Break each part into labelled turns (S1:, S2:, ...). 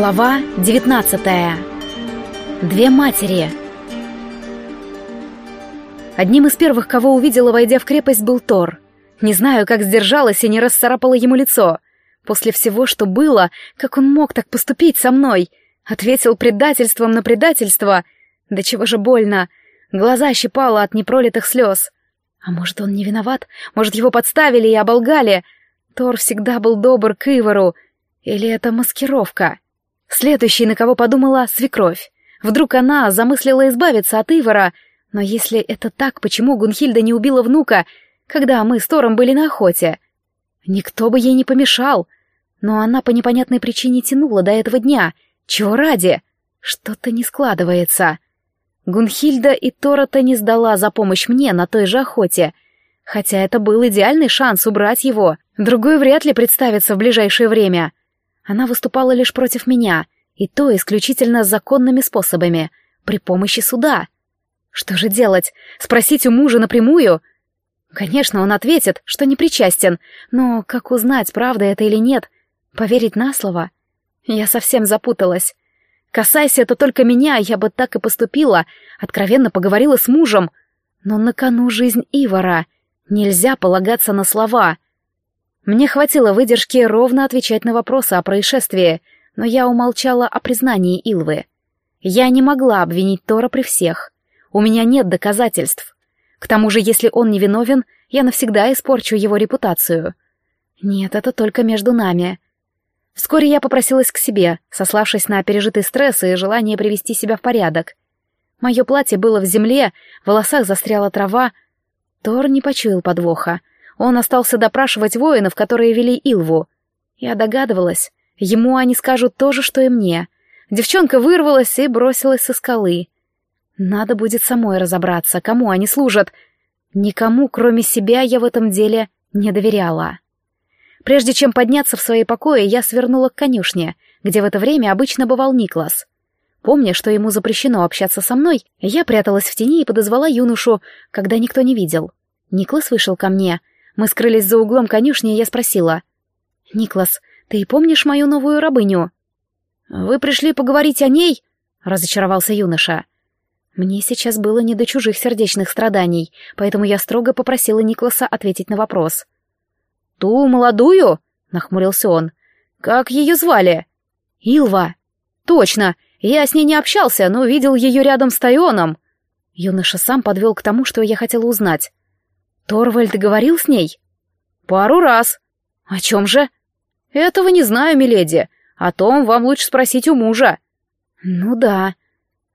S1: Глава 19. Две матери. Одним из первых, кого увидела, войдя в крепость, был Тор. Не знаю, как сдержалась и не расцарапала ему лицо. После всего, что было, как он мог так поступить со мной? Ответил предательством на предательство. Да чего же больно. Глаза щипало от непролитых слез. А может, он не виноват? Может, его подставили и оболгали? Тор всегда был добр к Ивару. Или это маскировка? Следующий, на кого подумала, свекровь. Вдруг она замыслила избавиться от Ивара, но если это так, почему Гунхильда не убила внука, когда мы с Тором были на охоте? Никто бы ей не помешал. Но она по непонятной причине тянула до этого дня. Чего ради? Что-то не складывается. Гунхильда и Тора-то не сдала за помощь мне на той же охоте. Хотя это был идеальный шанс убрать его. Другой вряд ли представится в ближайшее время. Она выступала лишь против меня, и то исключительно законными способами, при помощи суда. Что же делать? Спросить у мужа напрямую? Конечно, он ответит, что не причастен, но как узнать, правда это или нет? Поверить на слово? Я совсем запуталась. Касайся это только меня, я бы так и поступила, откровенно поговорила с мужем. Но на кону жизнь Ивара. Нельзя полагаться на слова. Мне хватило выдержки ровно отвечать на вопросы о происшествии, но я умолчала о признании Илвы. Я не могла обвинить Тора при всех. У меня нет доказательств. К тому же, если он невиновен, я навсегда испорчу его репутацию. Нет, это только между нами. Вскоре я попросилась к себе, сославшись на пережитый стресс и желание привести себя в порядок. Мое платье было в земле, в волосах застряла трава. Тор не почуял подвоха. Он остался допрашивать воинов, которые вели Илву. Я догадывалась, ему они скажут то же, что и мне. Девчонка вырвалась и бросилась со скалы. Надо будет самой разобраться, кому они служат. Никому, кроме себя, я в этом деле не доверяла. Прежде чем подняться в свои покои, я свернула к конюшне, где в это время обычно бывал Никлас. Помня, что ему запрещено общаться со мной, я пряталась в тени и подозвала юношу, когда никто не видел. Никлас вышел ко мне. Мы скрылись за углом конюшни, и я спросила. «Никлас, ты помнишь мою новую рабыню?» «Вы пришли поговорить о ней?» — разочаровался юноша. Мне сейчас было не до чужих сердечных страданий, поэтому я строго попросила Никласа ответить на вопрос. «Ту молодую?» — нахмурился он. «Как ее звали?» «Илва». «Точно! Я с ней не общался, но видел ее рядом с Тайоном». Юноша сам подвел к тому, что я хотела узнать. «Торвальд говорил с ней?» «Пару раз». «О чем же?» «Этого не знаю, миледи. О том вам лучше спросить у мужа». «Ну да».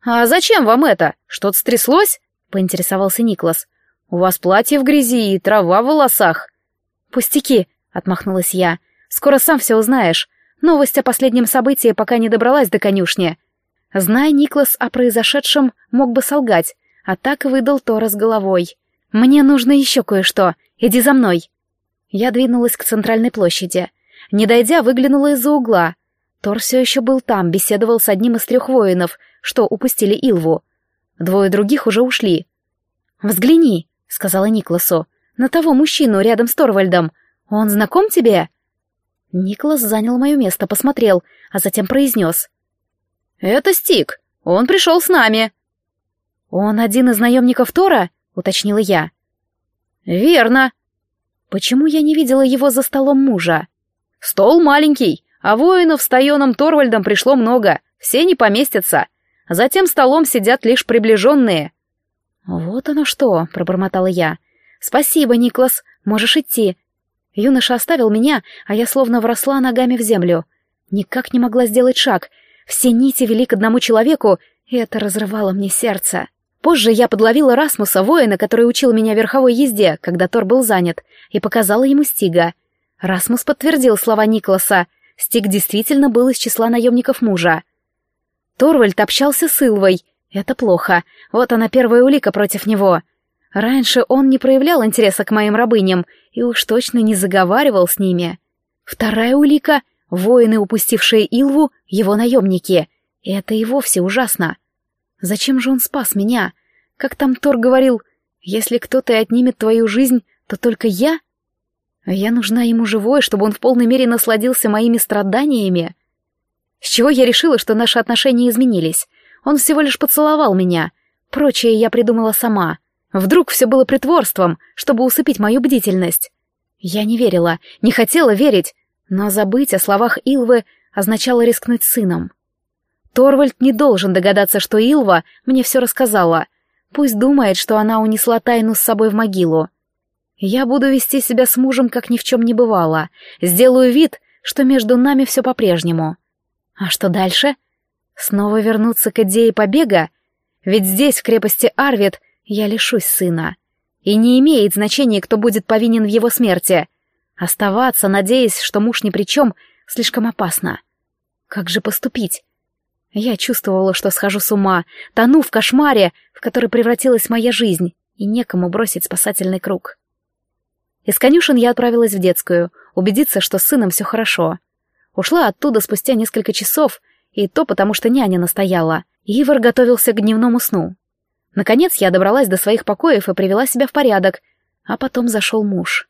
S1: «А зачем вам это? Что-то стряслось?» — поинтересовался Никлас. «У вас платье в грязи и трава в волосах». «Пустяки», — отмахнулась я. «Скоро сам все узнаешь. Новость о последнем событии пока не добралась до конюшни». Зная Никлас о произошедшем, мог бы солгать, а так выдал Тора с головой. «Мне нужно еще кое-что. Иди за мной». Я двинулась к центральной площади. Не дойдя, выглянула из-за угла. Тор все еще был там, беседовал с одним из трех воинов, что упустили Илву. Двое других уже ушли. «Взгляни», — сказала Никласу на того мужчину рядом с Торвальдом. Он знаком тебе?» Никлас занял мое место, посмотрел, а затем произнес. «Это Стик. Он пришел с нами». «Он один из наемников Тора?» — уточнила я. «Верно». «Почему я не видела его за столом мужа?» «Стол маленький, а воинов с Тайоном Торвальдом пришло много, все не поместятся. Затем столом сидят лишь приближенные». «Вот оно что», — пробормотала я. «Спасибо, Никлас, можешь идти». Юноша оставил меня, а я словно вросла ногами в землю. Никак не могла сделать шаг. Все нити вели к одному человеку, и это разрывало мне сердце. Позже я подловила Расмуса, воина, который учил меня верховой езде, когда Тор был занят, и показала ему Стига. Расмус подтвердил слова Никласа. Стиг действительно был из числа наемников мужа. Торвальд общался с Илвой. Это плохо. Вот она первая улика против него. Раньше он не проявлял интереса к моим рабыням и уж точно не заговаривал с ними. Вторая улика — воины, упустившие Илву, его наемники. Это и вовсе ужасно. Зачем же он спас меня? Как там Тор говорил, если кто-то отнимет твою жизнь, то только я? Я нужна ему живой, чтобы он в полной мере насладился моими страданиями. С чего я решила, что наши отношения изменились? Он всего лишь поцеловал меня. Прочее я придумала сама. Вдруг все было притворством, чтобы усыпить мою бдительность. Я не верила, не хотела верить, но забыть о словах Илвы означало рискнуть сыном. Торвальд не должен догадаться, что Илва мне все рассказала. Пусть думает, что она унесла тайну с собой в могилу. Я буду вести себя с мужем, как ни в чем не бывало. Сделаю вид, что между нами все по-прежнему. А что дальше? Снова вернуться к идее побега? Ведь здесь, в крепости Арвид, я лишусь сына. И не имеет значения, кто будет повинен в его смерти. Оставаться, надеясь, что муж ни при чем, слишком опасно. Как же поступить? Я чувствовала, что схожу с ума, тону в кошмаре, в который превратилась моя жизнь, и некому бросить спасательный круг. Из конюшен я отправилась в детскую, убедиться, что с сыном все хорошо. Ушла оттуда спустя несколько часов, и то потому, что няня настояла. Ивар готовился к дневному сну. Наконец я добралась до своих покоев и привела себя в порядок, а потом зашел муж.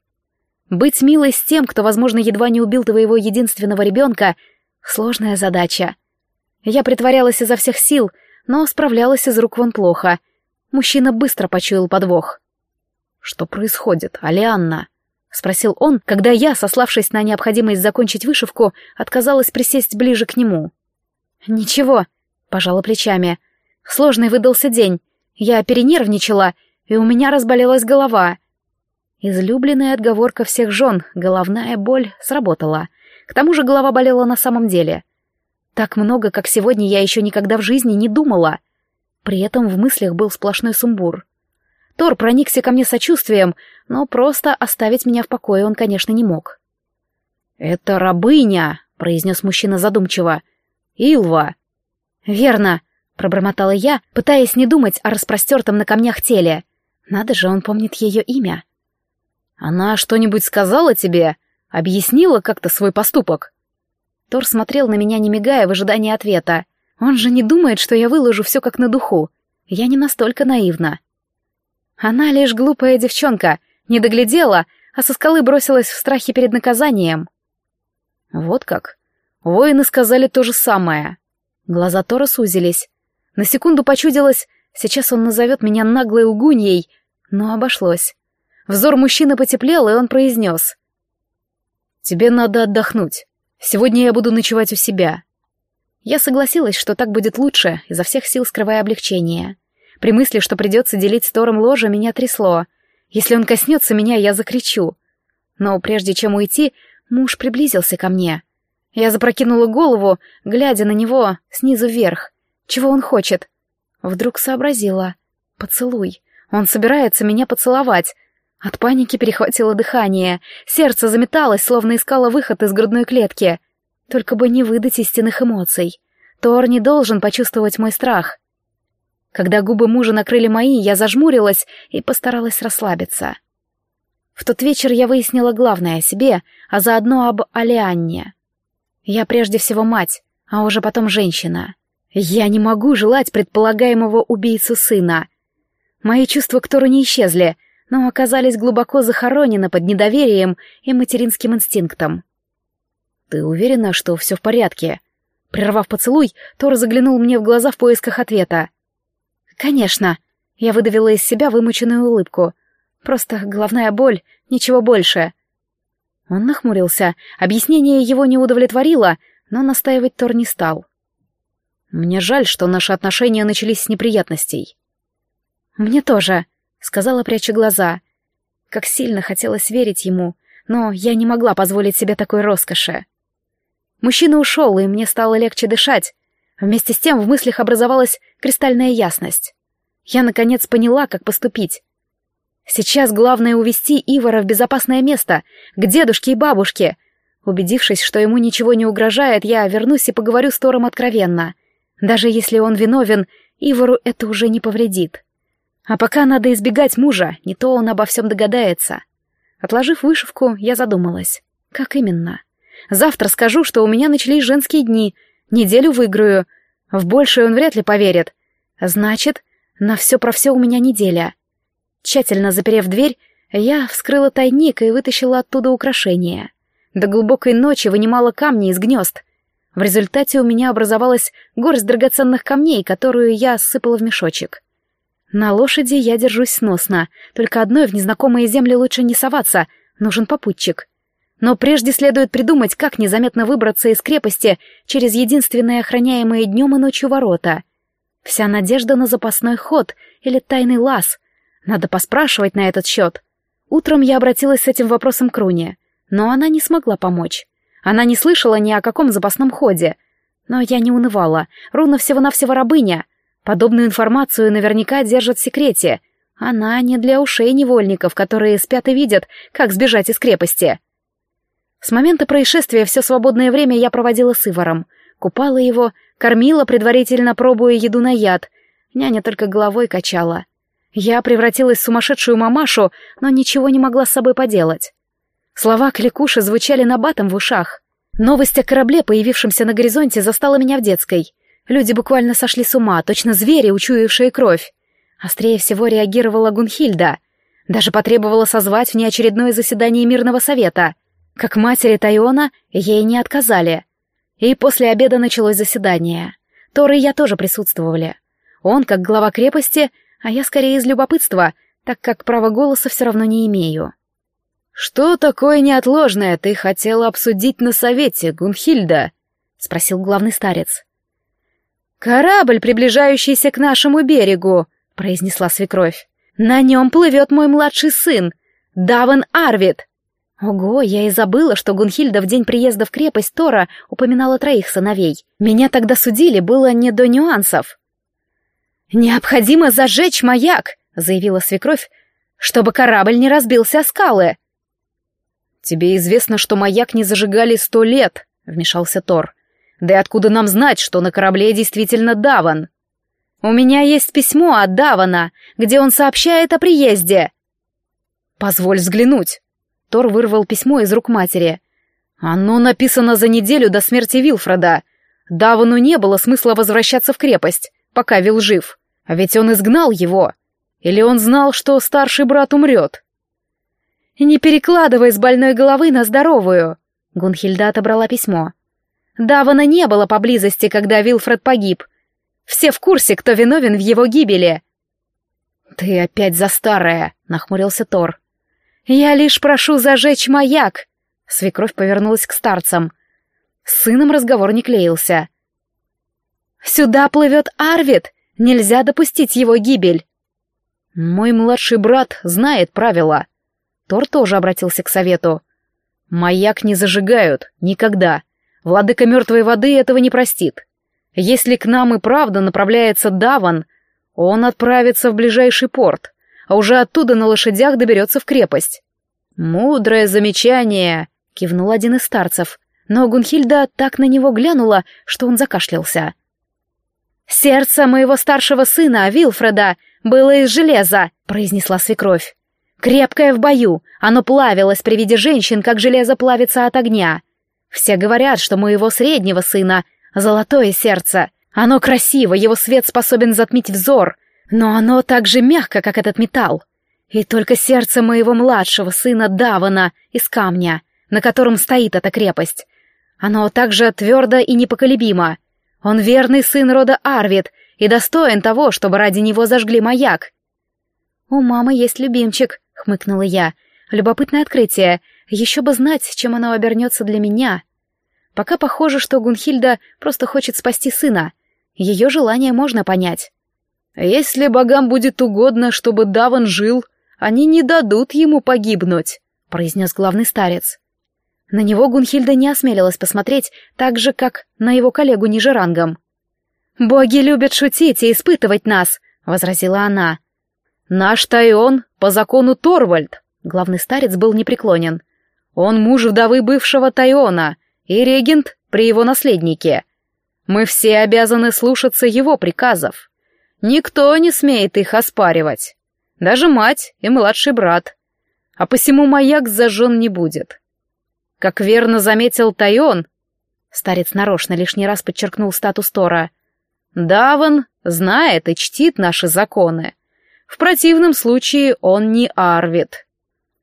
S1: Быть милой с тем, кто, возможно, едва не убил твоего единственного ребенка — сложная задача. Я притворялась изо всех сил, но справлялась из рук вон плохо. Мужчина быстро почуял подвох. «Что происходит, Алианна?» — спросил он, когда я, сославшись на необходимость закончить вышивку, отказалась присесть ближе к нему. «Ничего», — пожала плечами. «Сложный выдался день. Я перенервничала, и у меня разболелась голова». Излюбленная отговорка всех жен, головная боль, сработала. К тому же голова болела на самом деле — так много, как сегодня, я еще никогда в жизни не думала. При этом в мыслях был сплошной сумбур. Тор проникся ко мне сочувствием, но просто оставить меня в покое он, конечно, не мог. «Это рабыня», — произнес мужчина задумчиво. «Илва». «Верно», — пробормотала я, пытаясь не думать о распростертом на камнях теле. Надо же, он помнит ее имя. «Она что-нибудь сказала тебе? Объяснила как-то свой поступок?» Тор смотрел на меня, не мигая, в ожидании ответа. Он же не думает, что я выложу все как на духу. Я не настолько наивна. Она лишь глупая девчонка, не доглядела, а со скалы бросилась в страхе перед наказанием. Вот как. Воины сказали то же самое. Глаза Тора сузились. На секунду почудилось, сейчас он назовет меня наглой лгуньей, но обошлось. Взор мужчины потеплел, и он произнес. «Тебе надо отдохнуть. Сегодня я буду ночевать у себя. Я согласилась, что так будет лучше, изо всех сил скрывая облегчение. При мысли, что придется делить с Тором ложе, меня трясло. Если он коснется меня, я закричу. Но прежде чем уйти, муж приблизился ко мне. Я запрокинула голову, глядя на него снизу вверх. Чего он хочет? Вдруг сообразила. Поцелуй. Он собирается меня поцеловать. От паники перехватило дыхание, сердце заметалось, словно искало выход из грудной клетки. Только бы не выдать истинных эмоций. Тор не должен почувствовать мой страх. Когда губы мужа накрыли мои, я зажмурилась и постаралась расслабиться. В тот вечер я выяснила главное о себе, а заодно об Алианне. Я прежде всего мать, а уже потом женщина. Я не могу желать предполагаемого убийцу сына. Мои чувства к Тору не исчезли, но оказались глубоко захоронены под недоверием и материнским инстинктом. «Ты уверена, что все в порядке?» Прервав поцелуй, Тор заглянул мне в глаза в поисках ответа. «Конечно!» Я выдавила из себя вымученную улыбку. «Просто головная боль, ничего больше». Он нахмурился, объяснение его не удовлетворило, но настаивать Тор не стал. «Мне жаль, что наши отношения начались с неприятностей». «Мне тоже», сказала, пряча глаза. Как сильно хотелось верить ему, но я не могла позволить себе такой роскоши. Мужчина ушел, и мне стало легче дышать. Вместе с тем в мыслях образовалась кристальная ясность. Я, наконец, поняла, как поступить. Сейчас главное увести Ивара в безопасное место, к дедушке и бабушке. Убедившись, что ему ничего не угрожает, я вернусь и поговорю с Тором откровенно. Даже если он виновен, Ивару это уже не повредит. А пока надо избегать мужа, не то он обо всем догадается. Отложив вышивку, я задумалась. Как именно? Завтра скажу, что у меня начались женские дни, неделю выиграю. В большее он вряд ли поверит. Значит, на все про все у меня неделя. Тщательно заперев дверь, я вскрыла тайник и вытащила оттуда украшения. До глубокой ночи вынимала камни из гнезд. В результате у меня образовалась горсть драгоценных камней, которую я сыпала в мешочек. На лошади я держусь сносно, только одной в незнакомые земли лучше не соваться, нужен попутчик. Но прежде следует придумать, как незаметно выбраться из крепости через единственные охраняемые днем и ночью ворота. Вся надежда на запасной ход или тайный лаз. Надо поспрашивать на этот счет. Утром я обратилась с этим вопросом к Руне, но она не смогла помочь. Она не слышала ни о каком запасном ходе. Но я не унывала. Руна всего-навсего рабыня. Подобную информацию наверняка держат в секрете. Она не для ушей невольников, которые спят и видят, как сбежать из крепости. С момента происшествия все свободное время я проводила с Иваром. Купала его, кормила, предварительно пробуя еду на яд. Няня только головой качала. Я превратилась в сумасшедшую мамашу, но ничего не могла с собой поделать. Слова кликуши звучали набатом в ушах. Новость о корабле, появившемся на горизонте, застала меня в детской. Люди буквально сошли с ума, точно звери, учуявшие кровь. Острее всего реагировала Гунхильда. Даже потребовала созвать внеочередное заседание мирного совета. Как матери Тайона ей не отказали. И после обеда началось заседание. Тор и я тоже присутствовали. Он, как глава крепости, а я скорее из любопытства, так как права голоса все равно не имею. «Что такое неотложное ты хотела обсудить на совете, Гунхильда?» — спросил главный старец. «Корабль, приближающийся к нашему берегу», — произнесла свекровь. «На нем плывет мой младший сын, Даван Арвид». Ого, я и забыла, что Гунхильда в день приезда в крепость Тора упоминала троих сыновей. Меня тогда судили, было не до нюансов. «Необходимо зажечь маяк», — заявила свекровь, «чтобы корабль не разбился о скалы». «Тебе известно, что маяк не зажигали сто лет», — вмешался Тор. «Да и откуда нам знать, что на корабле действительно Даван?» «У меня есть письмо от Давана, где он сообщает о приезде». «Позволь взглянуть». Тор вырвал письмо из рук матери. «Оно написано за неделю до смерти Вилфреда. Давану не было смысла возвращаться в крепость, пока Вил жив. А ведь он изгнал его. Или он знал, что старший брат умрет?» «Не перекладывай с больной головы на здоровую!» Гунхильда отобрала письмо. «Давана не было поблизости, когда Вилфред погиб. Все в курсе, кто виновен в его гибели». «Ты опять за старое!» — нахмурился Тор. «Я лишь прошу зажечь маяк!» Свекровь повернулась к старцам. С сыном разговор не клеился. «Сюда плывет Арвид! Нельзя допустить его гибель!» «Мой младший брат знает правила», Тор тоже обратился к совету. «Маяк не зажигают. Никогда. Владыка мертвой воды этого не простит. Если к нам и правда направляется Даван, он отправится в ближайший порт, а уже оттуда на лошадях доберется в крепость». «Мудрое замечание», — кивнул один из старцев, но Гунхильда так на него глянула, что он закашлялся. «Сердце моего старшего сына, Вилфреда, было из железа», — произнесла свекровь. Крепкое в бою, оно плавилось при виде женщин, как железо плавится от огня. Все говорят, что моего среднего сына — золотое сердце. Оно красиво, его свет способен затмить взор, но оно так же мягко, как этот металл. И только сердце моего младшего сына Давана из камня, на котором стоит эта крепость. Оно также твердо и непоколебимо. Он верный сын рода Арвид и достоин того, чтобы ради него зажгли маяк. У мамы есть любимчик, — хмыкнула я. «Любопытное открытие. Еще бы знать, чем оно обернется для меня. Пока похоже, что Гунхильда просто хочет спасти сына. Ее желание можно понять. Если богам будет угодно, чтобы Даван жил, они не дадут ему погибнуть», — произнес главный старец. На него Гунхильда не осмелилась посмотреть, так же, как на его коллегу ниже рангом. «Боги любят шутить и испытывать нас», — возразила она. «Наш Тайон по закону Торвальд», — главный старец был непреклонен. «Он муж вдовы бывшего Тайона и регент при его наследнике. Мы все обязаны слушаться его приказов. Никто не смеет их оспаривать. Даже мать и младший брат. А посему маяк зажжен не будет. Как верно заметил Тайон, старец нарочно лишний раз подчеркнул статус Тора, Даван знает и чтит наши законы. В противном случае он не Арвид.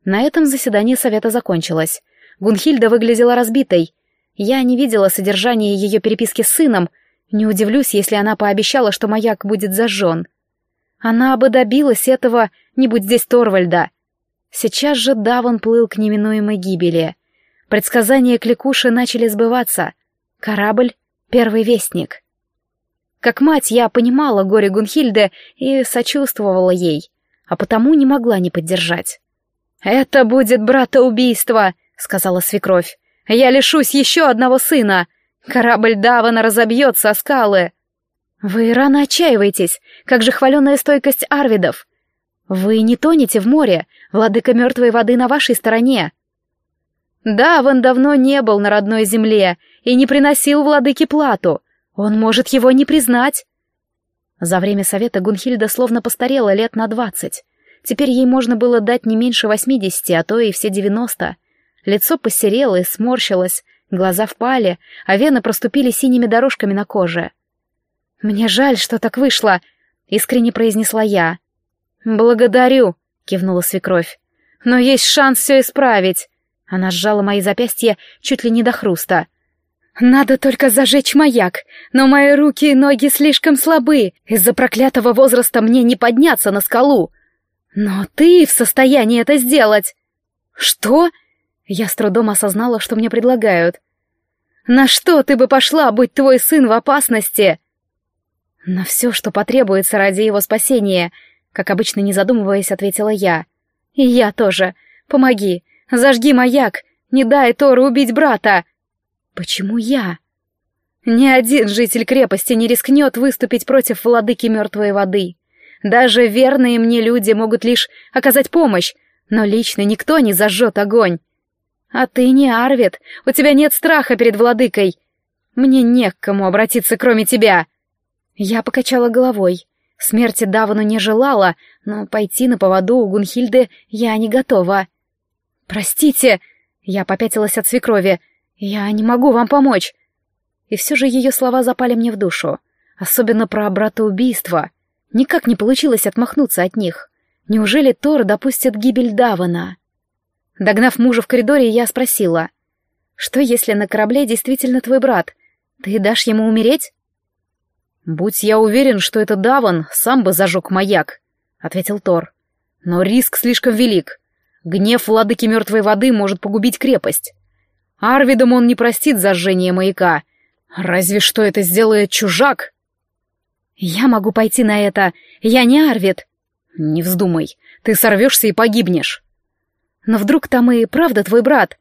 S1: На этом заседание совета закончилось. Гунхильда выглядела разбитой. Я не видела содержания ее переписки с сыном, не удивлюсь, если она пообещала, что маяк будет зажжен. Она бы добилась этого, не будь здесь Торвальда. Сейчас же Даван плыл к неминуемой гибели. Предсказания Кликуши начали сбываться. Корабль — первый вестник. Как мать я понимала горе Гунхильды и сочувствовала ей, а потому не могла не поддержать. «Это будет братоубийство», — сказала свекровь. «Я лишусь еще одного сына. Корабль Давана разобьется о скалы». «Вы рано отчаиваетесь. Как же хваленая стойкость арвидов. Вы не тонете в море. Владыка мертвой воды на вашей стороне». Даван давно не был на родной земле и не приносил владыке плату. Он может его не признать. За время совета Гунхильда словно постарела лет на двадцать. Теперь ей можно было дать не меньше восьмидесяти, а то и все девяносто. Лицо посерело и сморщилось, глаза впали, а вены проступили синими дорожками на коже. «Мне жаль, что так вышло», — искренне произнесла я. «Благодарю», — кивнула свекровь. «Но есть шанс все исправить». Она сжала мои запястья чуть ли не до хруста. Надо только зажечь маяк, но мои руки и ноги слишком слабы. Из-за проклятого возраста мне не подняться на скалу. Но ты в состоянии это сделать. Что? Я с трудом осознала, что мне предлагают. На что ты бы пошла, будь твой сын в опасности? На все, что потребуется ради его спасения, как обычно не задумываясь, ответила я. И я тоже. Помоги, зажги маяк, не дай Тору убить брата. Почему я? Ни один житель крепости не рискнет выступить против владыки мертвой воды. Даже верные мне люди могут лишь оказать помощь, но лично никто не зажжет огонь. А ты не Арвид, у тебя нет страха перед владыкой. Мне не к кому обратиться, кроме тебя. Я покачала головой. Смерти Давану не желала, но пойти на поводу у Гунхильды я не готова. «Простите!» — я попятилась от свекрови — «Я не могу вам помочь!» И все же ее слова запали мне в душу. Особенно про братоубийство. Никак не получилось отмахнуться от них. Неужели Тор допустит гибель Давана? Догнав мужа в коридоре, я спросила. «Что, если на корабле действительно твой брат? Ты дашь ему умереть?» «Будь я уверен, что это Даван, сам бы зажег маяк», — ответил Тор. «Но риск слишком велик. Гнев владыки мертвой воды может погубить крепость. Арвидом он не простит зажжение маяка. Разве что это сделает чужак. Я могу пойти на это. Я не Арвид. Не вздумай. Ты сорвешься и погибнешь. Но вдруг там и правда твой брат?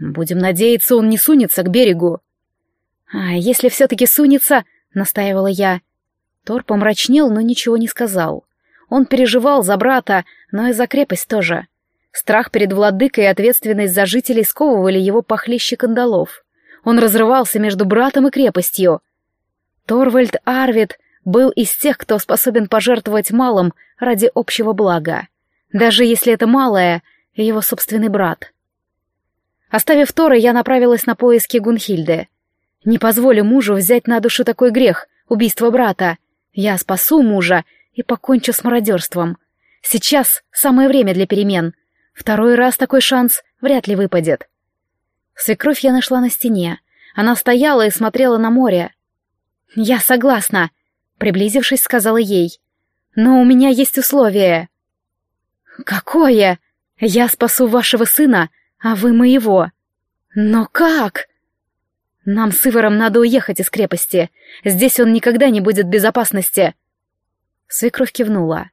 S1: Будем надеяться, он не сунется к берегу. А если все-таки сунется, настаивала я. Тор помрачнел, но ничего не сказал. Он переживал за брата, но и за крепость тоже. Страх перед владыкой и ответственность за жителей сковывали его похлеще кандалов. Он разрывался между братом и крепостью. Торвальд Арвид был из тех, кто способен пожертвовать малым ради общего блага, даже если это малое — его собственный брат. Оставив Тора, я направилась на поиски Гунхильды. Не позволю мужу взять на душу такой грех — убийство брата. Я спасу мужа и покончу с мародерством. Сейчас самое время для перемен — Второй раз такой шанс вряд ли выпадет. Свекровь я нашла на стене. Она стояла и смотрела на море. «Я согласна», — приблизившись, сказала ей. «Но у меня есть условие». «Какое? Я спасу вашего сына, а вы моего». «Но как?» «Нам с Иваром надо уехать из крепости. Здесь он никогда не будет в безопасности». Свекровь кивнула.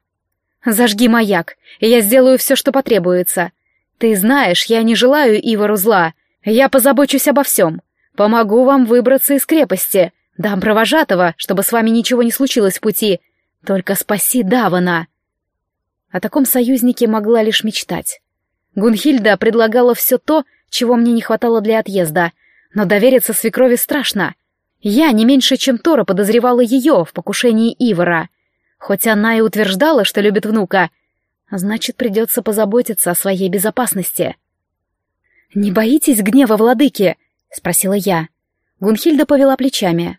S1: Зажги маяк, и я сделаю все, что потребуется. Ты знаешь, я не желаю Ивару зла. Я позабочусь обо всем. Помогу вам выбраться из крепости. Дам провожатого, чтобы с вами ничего не случилось в пути. Только спаси Давана. О таком союзнике могла лишь мечтать. Гунхильда предлагала все то, чего мне не хватало для отъезда, но довериться свекрови страшно. Я не меньше, чем Тора подозревала ее в покушении Ивара. Хоть она и утверждала, что любит внука, значит, придется позаботиться о своей безопасности. «Не боитесь гнева владыки?» — спросила я. Гунхильда повела плечами.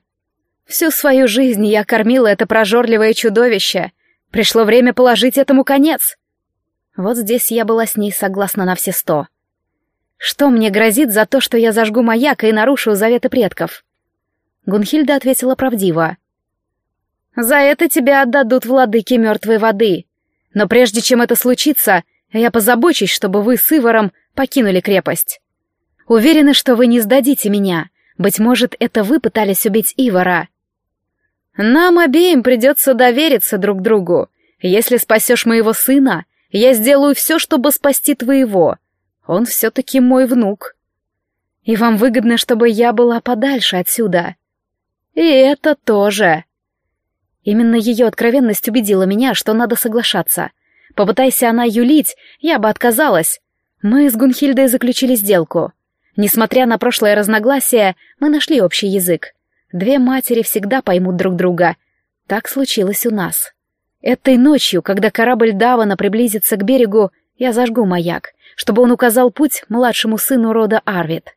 S1: «Всю свою жизнь я кормила это прожорливое чудовище. Пришло время положить этому конец». Вот здесь я была с ней согласна на все сто. Что мне грозит за то, что я зажгу маяк и нарушу заветы предков? Гунхильда ответила правдиво. За это тебя отдадут владыки мертвой воды. Но прежде чем это случится, я позабочусь, чтобы вы с Иваром покинули крепость. Уверена, что вы не сдадите меня. Быть может, это вы пытались убить Ивара. Нам обеим придется довериться друг другу. Если спасешь моего сына, я сделаю все, чтобы спасти твоего. Он все-таки мой внук. И вам выгодно, чтобы я была подальше отсюда. И это тоже. Именно ее откровенность убедила меня, что надо соглашаться. Попытайся она юлить, я бы отказалась. Мы с Гунхильдой заключили сделку. Несмотря на прошлое разногласие, мы нашли общий язык. Две матери всегда поймут друг друга. Так случилось у нас. Этой ночью, когда корабль Давана приблизится к берегу, я зажгу маяк, чтобы он указал путь младшему сыну рода Арвид.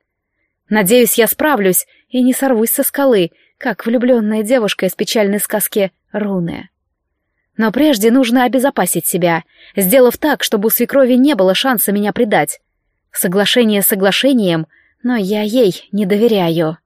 S1: Надеюсь, я справлюсь и не сорвусь со скалы, как влюбленная девушка из печальной сказки «Руны». Но прежде нужно обезопасить себя, сделав так, чтобы у свекрови не было шанса меня предать. Соглашение соглашением, но я ей не доверяю.